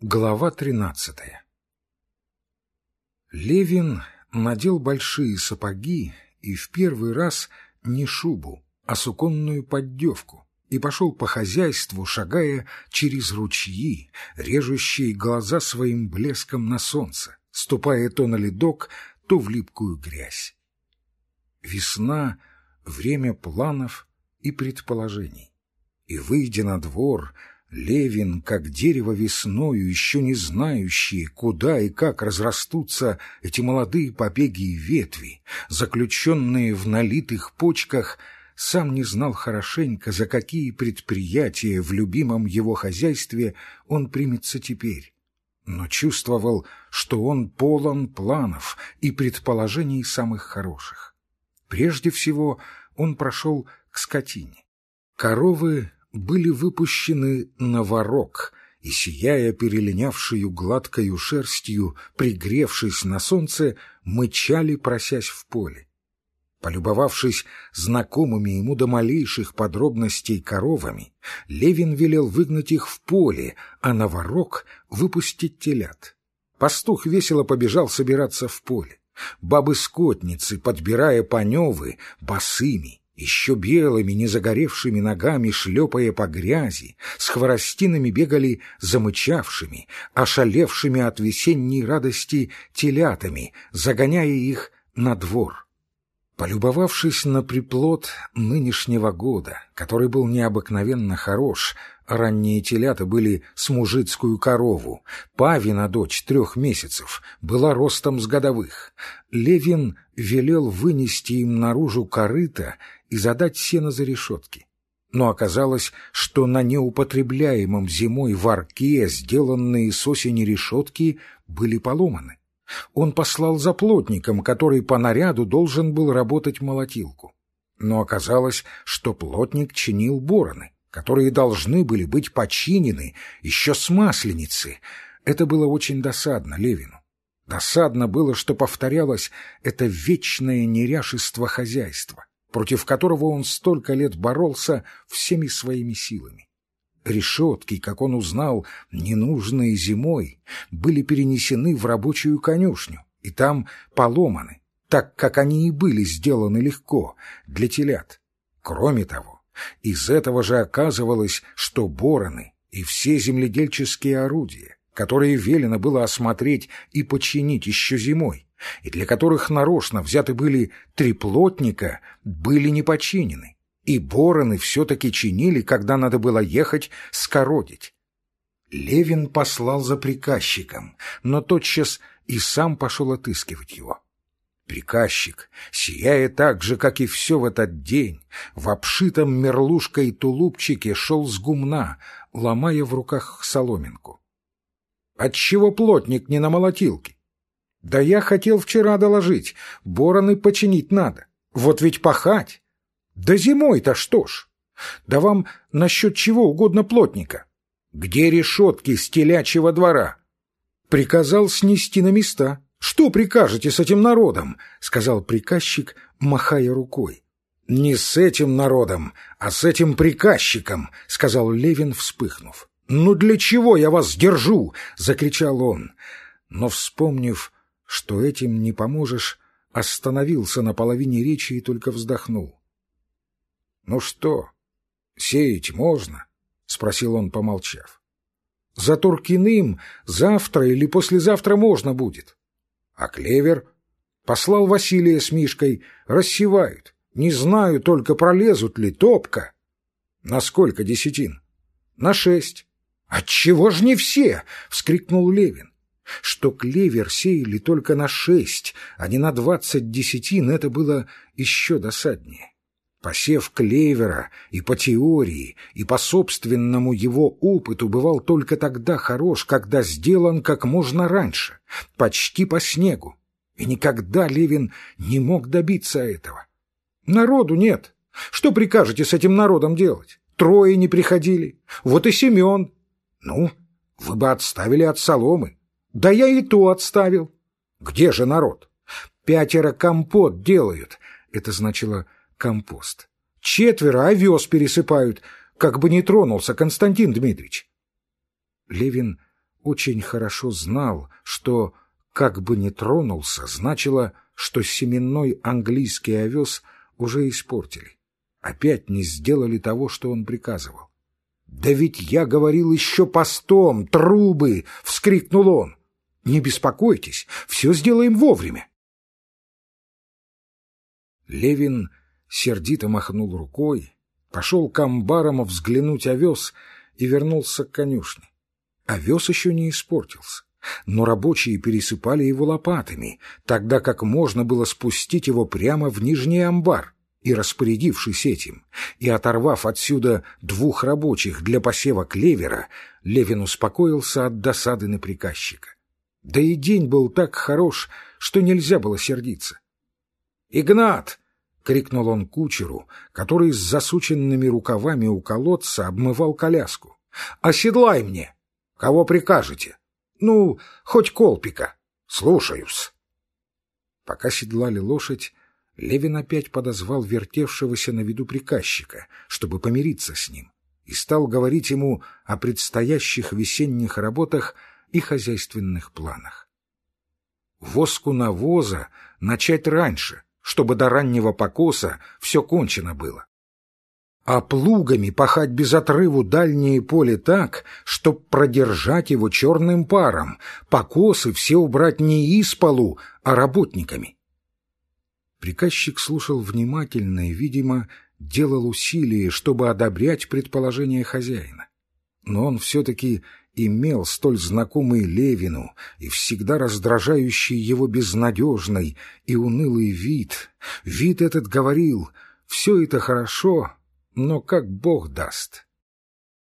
Глава тринадцатая Левин надел большие сапоги и в первый раз не шубу, а суконную поддевку, и пошел по хозяйству, шагая через ручьи, режущие глаза своим блеском на солнце, ступая то на ледок, то в липкую грязь. Весна — время планов и предположений. И, выйдя на двор, Левин, как дерево весною, еще не знающие, куда и как разрастутся эти молодые побеги и ветви, заключенные в налитых почках, сам не знал хорошенько, за какие предприятия в любимом его хозяйстве он примется теперь, но чувствовал, что он полон планов и предположений самых хороших. Прежде всего он прошел к скотине. Коровы были выпущены на ворок и, сияя перелинявшую гладкою шерстью, пригревшись на солнце, мычали, просясь в поле. Полюбовавшись знакомыми ему до малейших подробностей коровами, Левин велел выгнать их в поле, а на ворок выпустить телят. Пастух весело побежал собираться в поле. Бабы-скотницы, подбирая паневы, босыми, еще белыми, не загоревшими ногами, шлепая по грязи, с хворостинами бегали замычавшими, ошалевшими от весенней радости телятами, загоняя их на двор. Полюбовавшись на приплод нынешнего года, который был необыкновенно хорош, ранние телята были с мужицкую корову, Павина дочь трех месяцев была ростом с годовых. Левин велел вынести им наружу корыто и задать сено за решетки. Но оказалось, что на неупотребляемом зимой варке сделанные с осени решетки были поломаны. Он послал за плотником, который по наряду должен был работать молотилку. Но оказалось, что плотник чинил бороны, которые должны были быть починены еще с масленицы. Это было очень досадно Левину. Досадно было, что повторялось это вечное неряшество хозяйства, против которого он столько лет боролся всеми своими силами. Решетки, как он узнал, ненужные зимой, были перенесены в рабочую конюшню и там поломаны, так как они и были сделаны легко для телят. Кроме того, из этого же оказывалось, что бороны и все земледельческие орудия, которые велено было осмотреть и починить еще зимой, и для которых нарочно взяты были три плотника, были не починены и бороны все-таки чинили, когда надо было ехать скородить. Левин послал за приказчиком, но тотчас и сам пошел отыскивать его. Приказчик, сияя так же, как и все в этот день, в обшитом мерлушкой тулупчике шел с гумна, ломая в руках соломинку. «Отчего плотник не на молотилке?» «Да я хотел вчера доложить, бороны починить надо. Вот ведь пахать!» Да зимой-то что ж? Да вам насчет чего угодно плотника. Где решетки с телячьего двора? Приказал снести на места. Что прикажете с этим народом? Сказал приказчик, махая рукой. «Не с этим народом, а с этим приказчиком», — сказал Левин, вспыхнув. «Ну для чего я вас держу?» — закричал он. Но, вспомнив, что этим не поможешь, остановился на половине речи и только вздохнул. «Ну что, сеять можно?» — спросил он, помолчав. «За Туркиным завтра или послезавтра можно будет. А клевер?» Послал Василия с Мишкой, рассевают. Не знаю, только пролезут ли топка. На сколько десятин? На шесть. Отчего ж не все? — вскрикнул Левин. Что клевер сеяли только на шесть, а не на двадцать десятин, это было еще досаднее. Посев клевера и по теории, и по собственному его опыту бывал только тогда хорош, когда сделан как можно раньше, почти по снегу. И никогда Левин не мог добиться этого. Народу нет. Что прикажете с этим народом делать? Трое не приходили. Вот и Семен. Ну, вы бы отставили от соломы. Да я и то отставил. Где же народ? Пятеро компот делают. Это значило компост. Четверо овес пересыпают, как бы не тронулся Константин Дмитриевич. Левин очень хорошо знал, что «как бы ни тронулся» значило, что семенной английский овес уже испортили. Опять не сделали того, что он приказывал. «Да ведь я говорил еще постом, трубы!» — вскрикнул он. «Не беспокойтесь, все сделаем вовремя». Левин сердито махнул рукой, пошел к амбарам взглянуть овес и вернулся к конюшне. Овес еще не испортился, но рабочие пересыпали его лопатами, тогда как можно было спустить его прямо в нижний амбар. И, распорядившись этим, и оторвав отсюда двух рабочих для посева клевера, Левин успокоился от досады на приказчика. Да и день был так хорош, что нельзя было сердиться. «Игнат!» — крикнул он кучеру, который с засученными рукавами у колодца обмывал коляску. «Оседлай мне! Кого прикажете? Ну, хоть колпика. Слушаюсь!» Пока седлали лошадь, Левин опять подозвал вертевшегося на виду приказчика, чтобы помириться с ним, и стал говорить ему о предстоящих весенних работах и хозяйственных планах. Воску навоза начать раньше, чтобы до раннего покоса все кончено было. А плугами пахать без отрыву дальнее поле так, чтоб продержать его черным паром, покосы все убрать не из полу, а работниками. Приказчик слушал внимательно и, видимо, делал усилия, чтобы одобрять предположение хозяина. Но он все-таки имел столь знакомый Левину и всегда раздражающий его безнадежный и унылый вид. Вид этот говорил «все это хорошо, но как Бог даст».